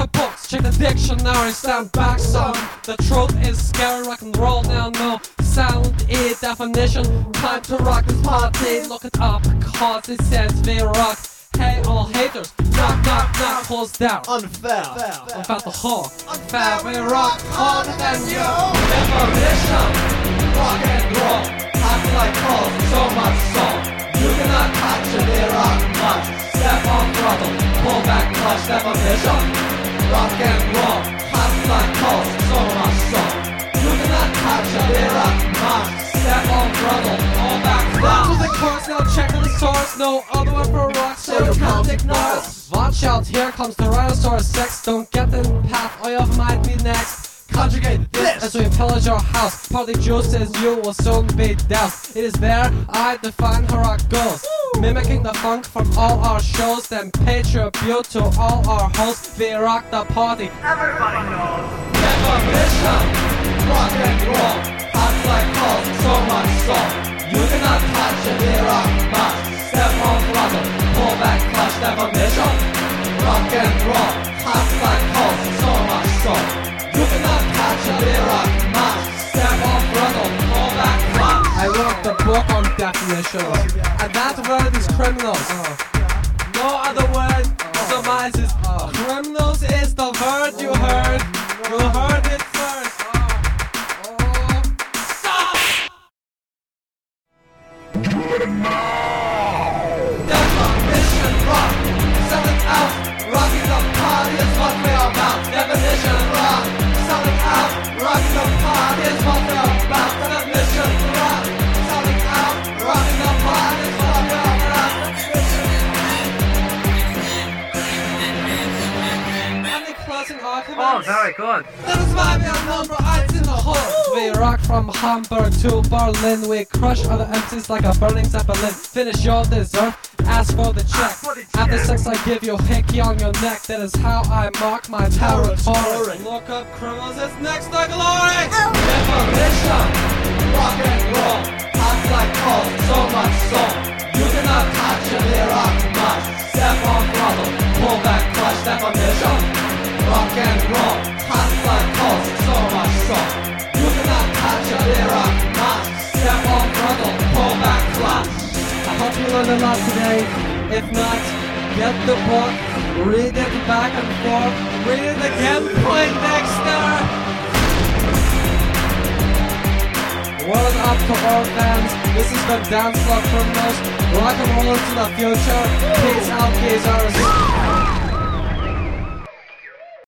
the books, check the dictionary, stand back some. The truth is scary, rock and roll now, no sound E definition. Time to rock this party, look it up, cause it says we rock. Hey, all haters, knock, knock, knock, close down. Unfair. About the whole unfair, we rock harder than you. Definition, rock and roll, hot like coal, so much so. You cannot touch it, we rock much. Step on throttle, pull back clutch, definition. Rock and roll, hot like coal, so much so. You cannot touch it, we rock much. Step on throttle, pull back clutch. To the chorus, now check on the source, no other one for rock, so you can't ignore us. Watch out, here comes the Rhinosaurus 6. Don't get in path, or you might be next. Conjugate this as we pillage your house. Party juice says you will soon be doused. It is there I define how rock goes. Mimicking the funk from all our shows, then pay tribute to all our hosts. We rock the party. Everybody knows. Definition, rock and roll, hot like coal, so much so. You cannot touch it, we rock much. Step on throttle, pull back clutch, definition. Rock and roll, hot like coal, so much so. You cannot touch it, we rock much. Step on throttle, pull back clutch. I wrote the book on definitions, and that word is criminals. No other word summarizes criminals is the word you heard. You heard it first. Oh, stop! Closing arguments? Oh, very good. That is why we are number eight in the hood. We rock from Hamburg to Berlin. We crush other MCs like a burning zeppelin. Finish your dessert, ask for the check. for the After check. sex, I give you a hickey on your neck. That is how I mark my territory. Territory. Look up criminals, it's next to glory. Oh. Definition, rock hope you learned a lot today. If not, get the book, read it back and forth, read it again, Poindexter. Word up to all fans. This is the Dance Floor Criminals. Rock and roll into the future. Peace out, geezers.